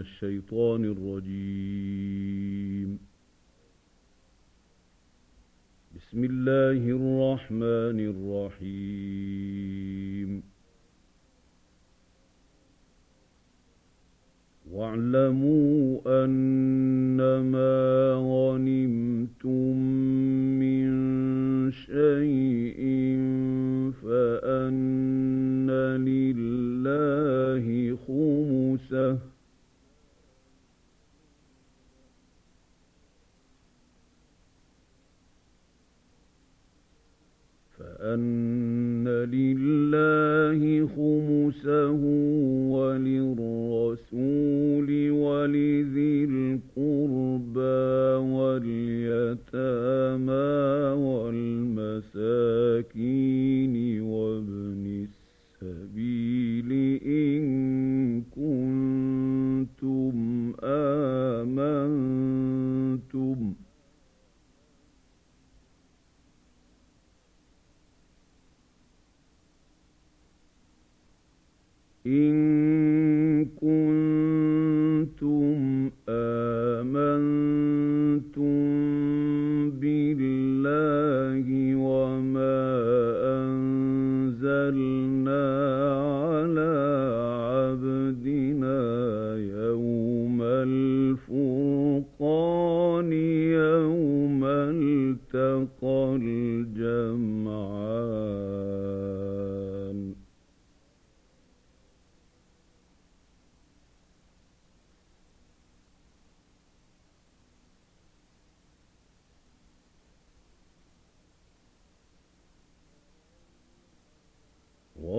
الشيطان الرجيم. بسم الله الرحمن الرحيم. واعلموا أنما غنمتم من شيء فأن لله خمسه. فأن لله خمسه وللرسول ولذي القربى واليتامى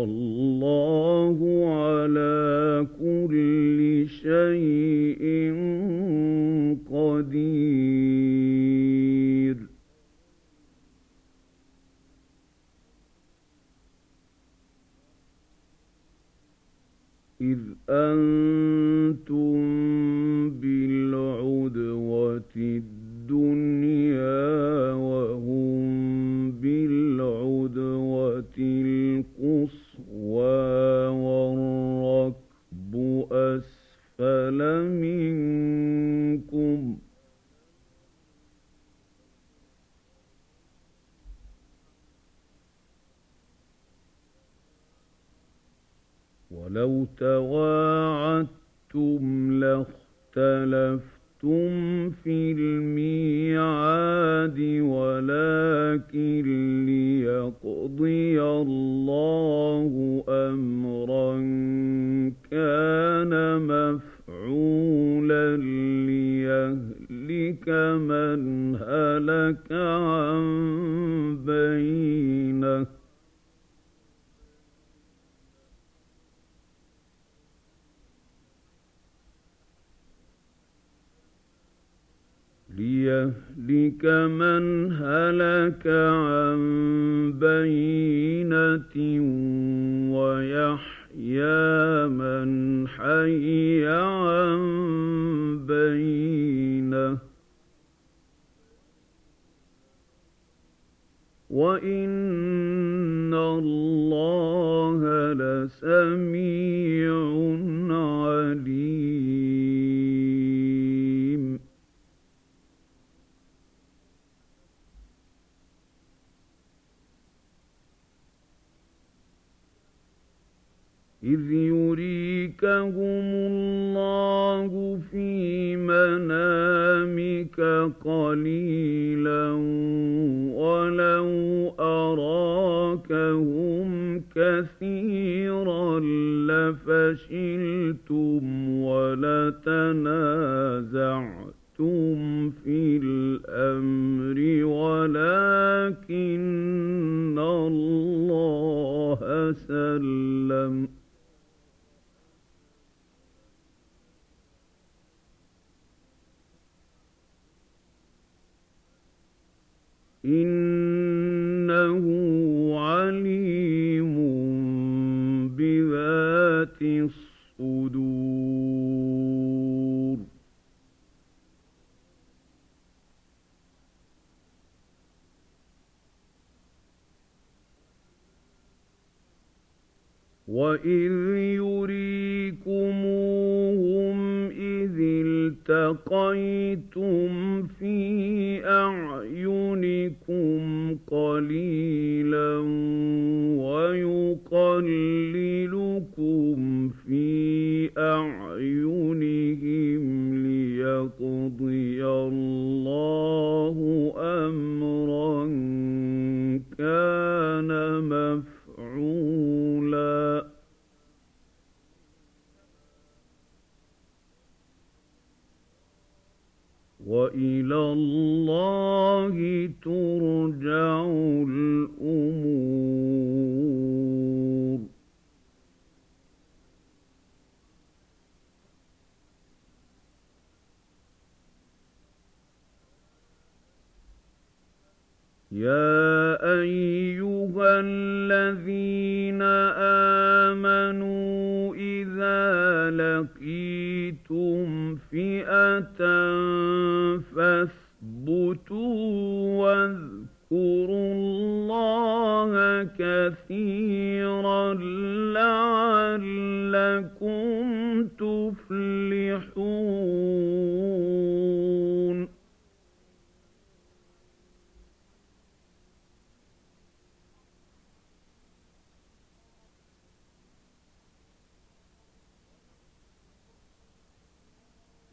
والله مفعولا ليهلك من هلك عن بينه. ليهلك من هلك عن بينة ويحيى من حي عن بينة وإن الله لسميع عليم. إذ يريكهم الله في منامك قليلا ولو أراكهم كثيرا لفشلتم في أعينهم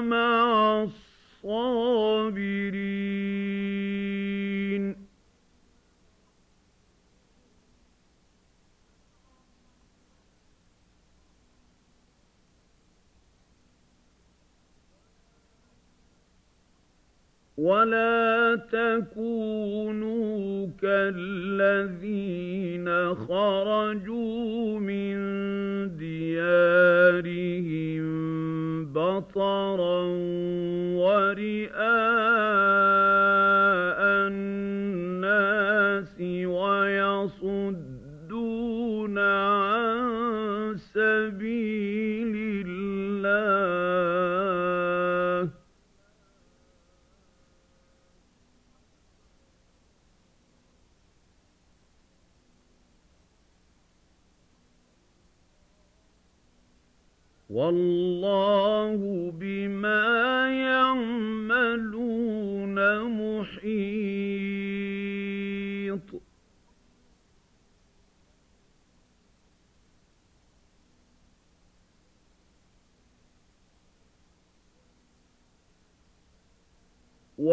مع الصابرين. ولا تكونوا كالذين خرجوا من ديارهم بطرا ورئاء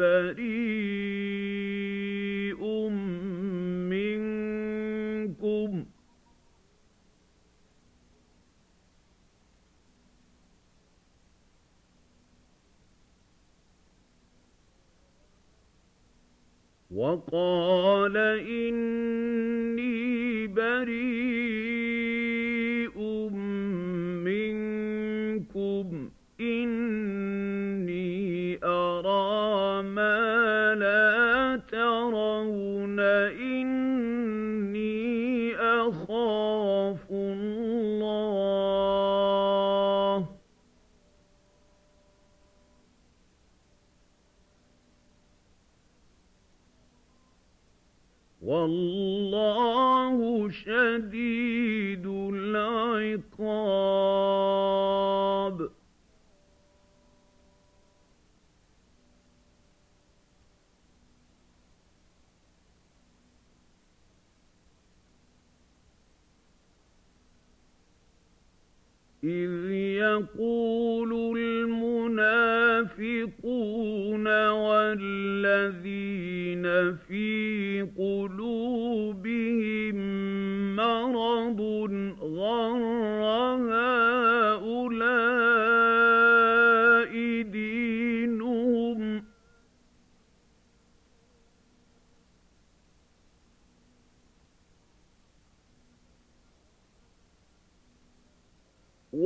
بريء منكم. وقال إني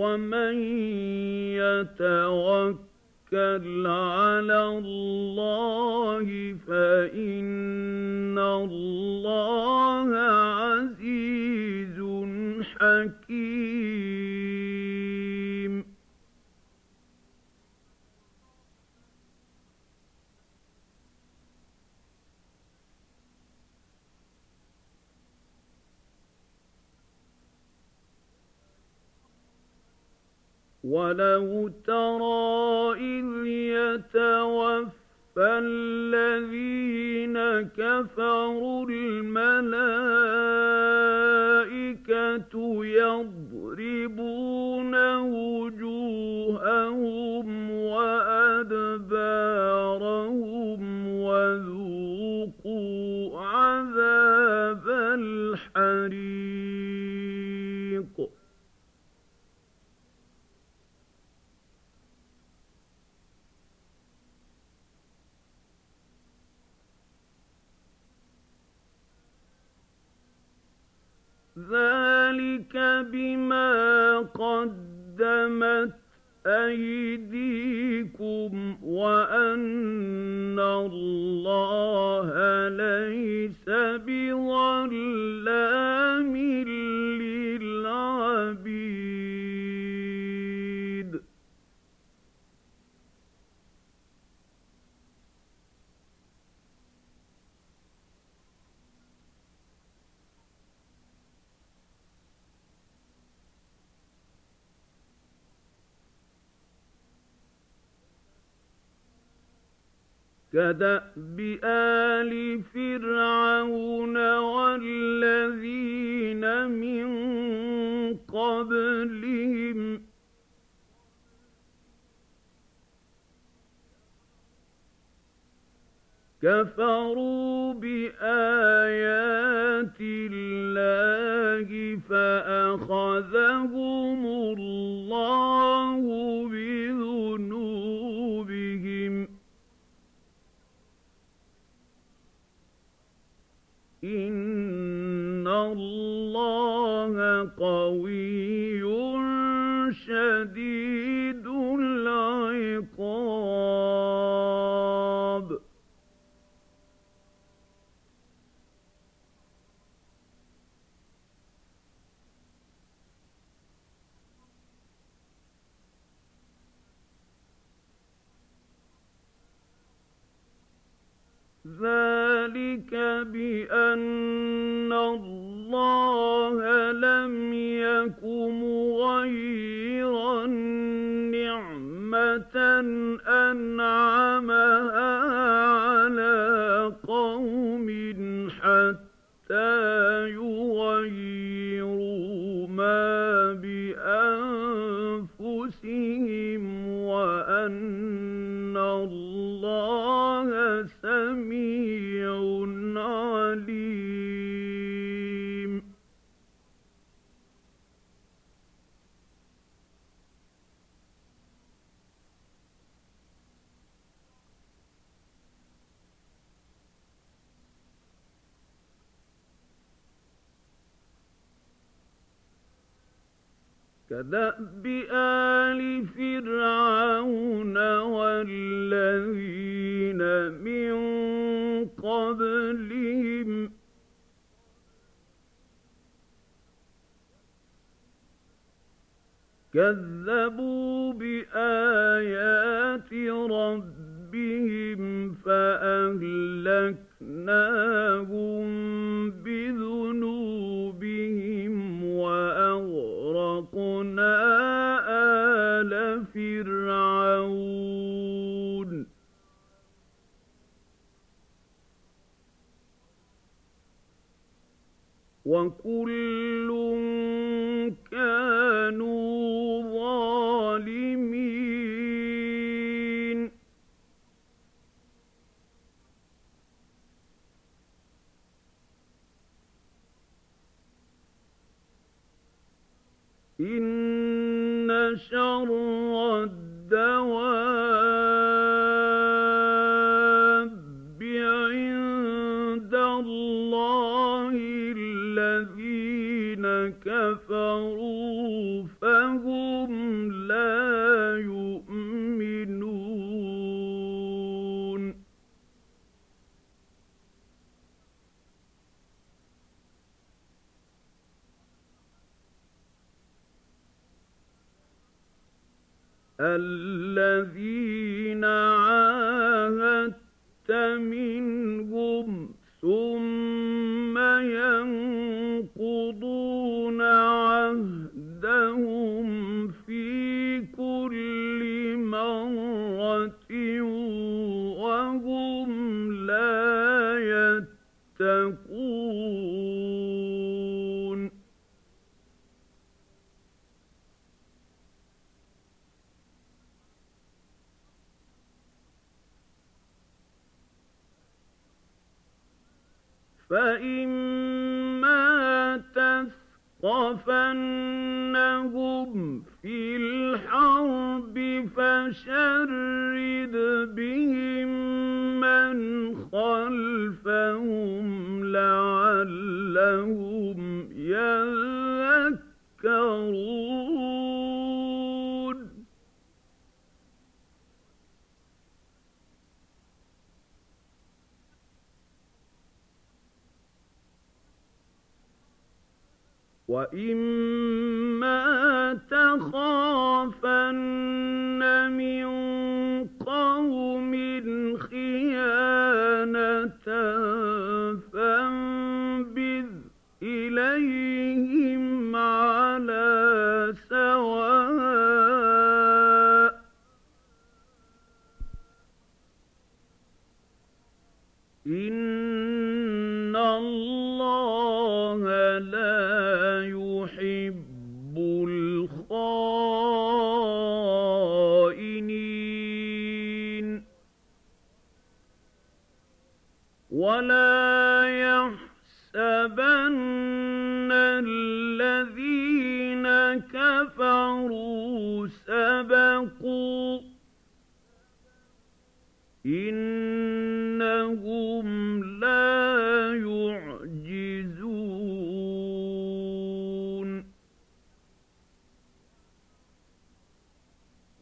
ومن يتوكل توكل على الله فإن الله عزيز حكيم. ولو ترى إذ يتوفى الذين كفروا الملائكة يضربون وجوههم وأدبارهم وذوقوا كدأب آل فرعون والذين من قبلهم كفروا بآيات الله فأخذهم الله مغيرا نعمة أنعمها كداب ال وكل الذين عاهدت فشرد بهم من خلفهم لعلهم يذكرون. وَإِمَّا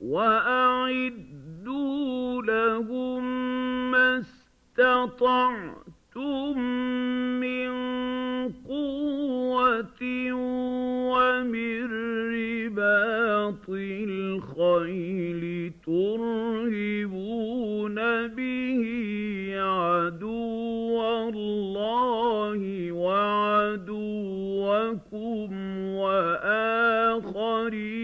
وَأَعِدُّوا لَهُم مَّا اسْتَطَعْتُم مِّن قُوَّةٍ وَمِن رِّبَاطِ الْخَيْلِ تُرْهِبُونَ بِهِ عَدُوَّ اللَّهِ وَعَدُوَّكُمْ وَآخَرِينَ.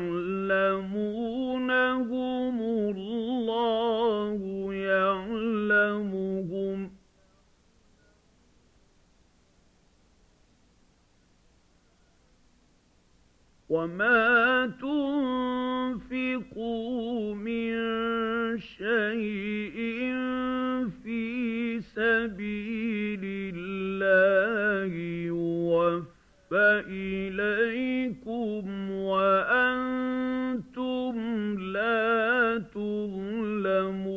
لَا تَعْلَمُونَهُمُ اللَّهُ يَعْلَمُهُمْ ۚ. وَمَا تُنفِقُوا مِن شَيْءٍ فِي سَبِيلِ اللَّهِ يُوَفَّ فإليكم وأنتم لا تظلمون.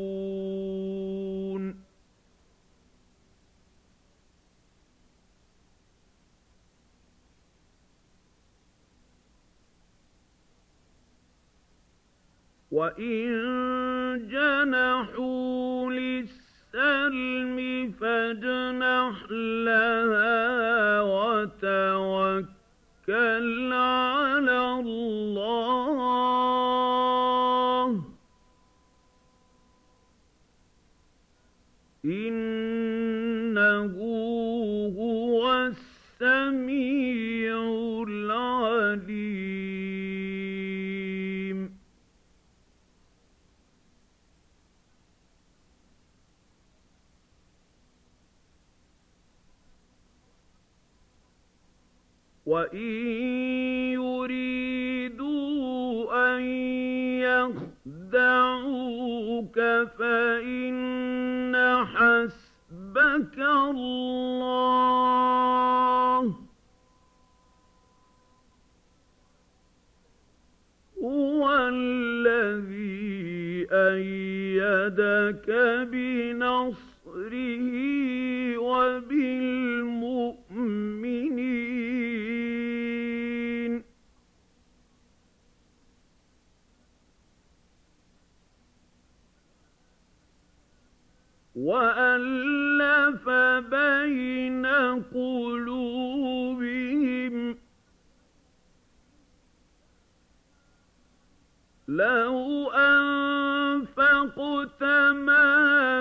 وإن جنحوا لسان السلم فاجنح لها وتوكل على الله. وَإِن يُرِيدُوا أَن يَخْدَعُوكَ فَإِنَّ حَسْبَكَ اللَّهُ لو أنفقت ما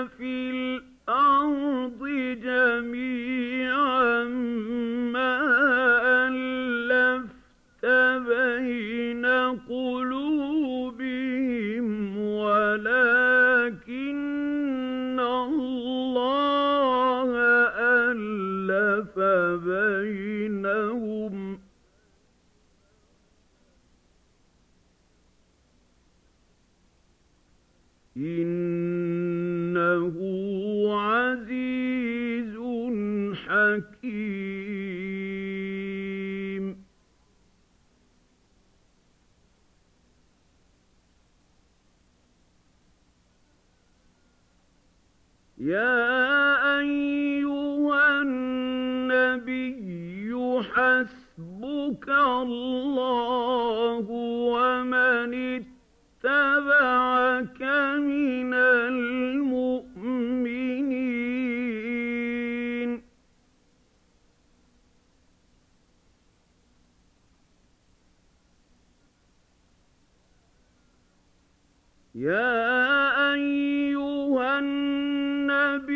يا أيها النبي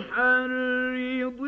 حرض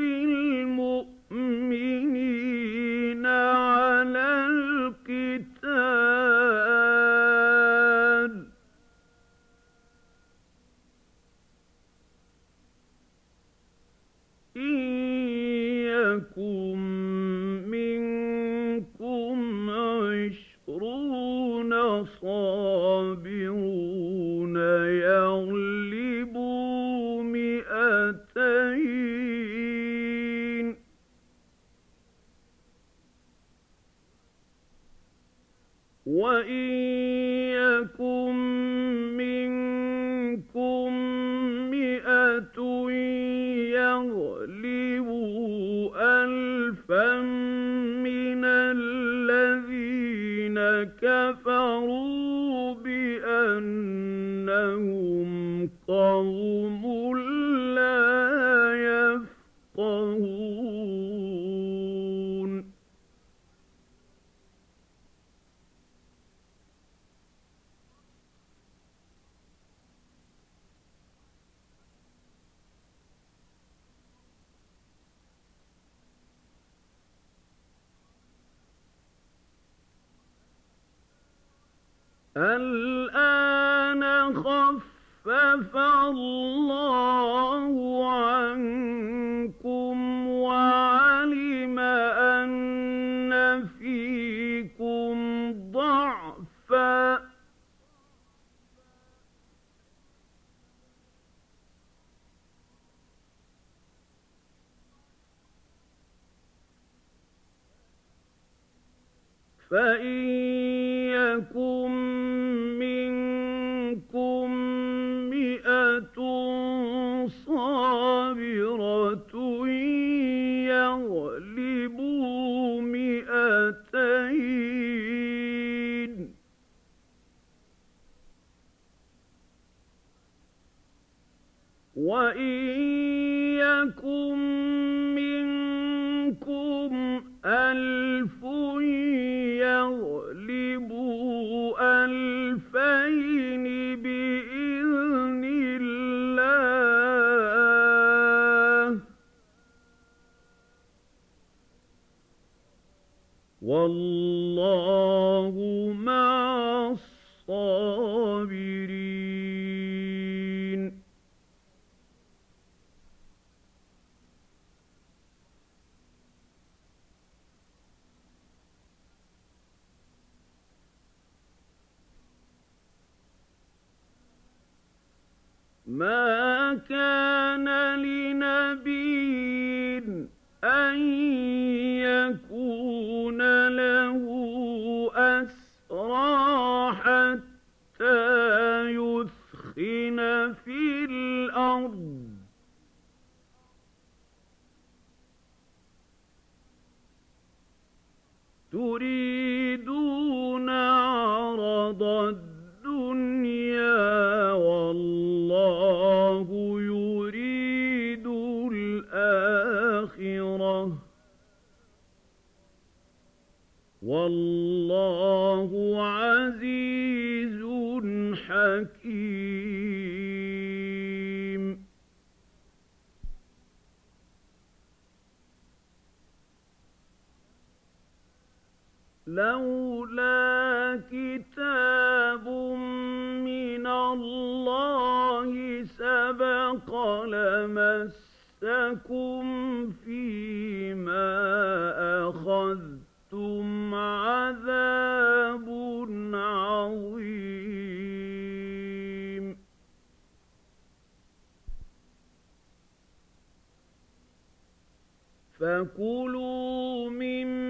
قوم لا يفقهون. ألا الله فَكُلُوا مِمَّا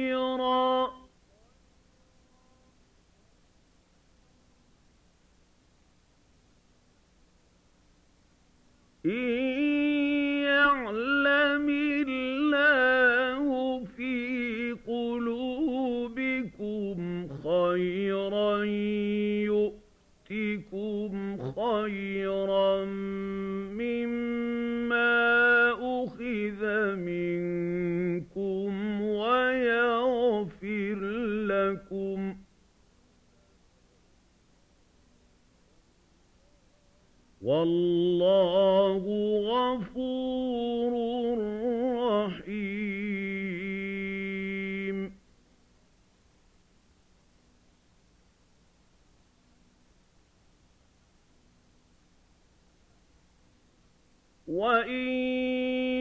خيرا إن والله غفور رحيم. وإن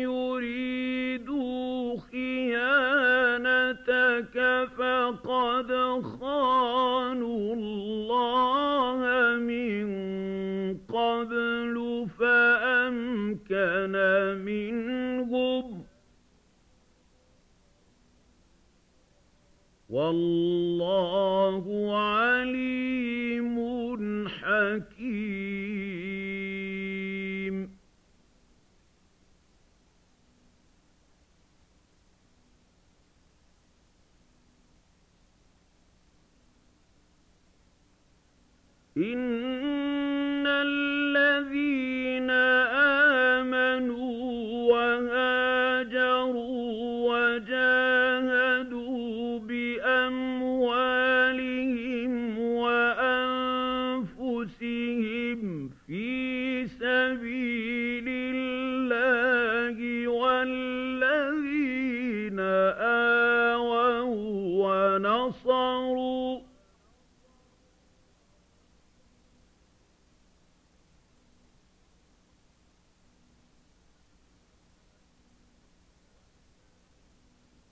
يريدوا خيانتك فقد خانوا الله من قبل فأمكن منهم. والله عليم حكيم. إن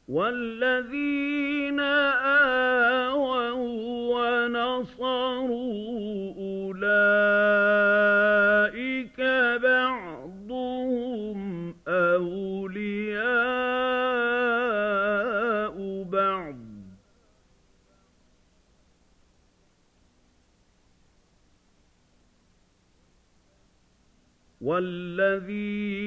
والذين آووا ونصروا أولئك بعضهم أولياء بعض. والذين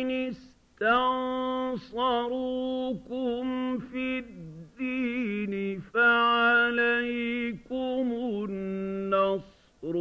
إن استنصروكم في الدين فعليكم النصر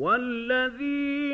والذين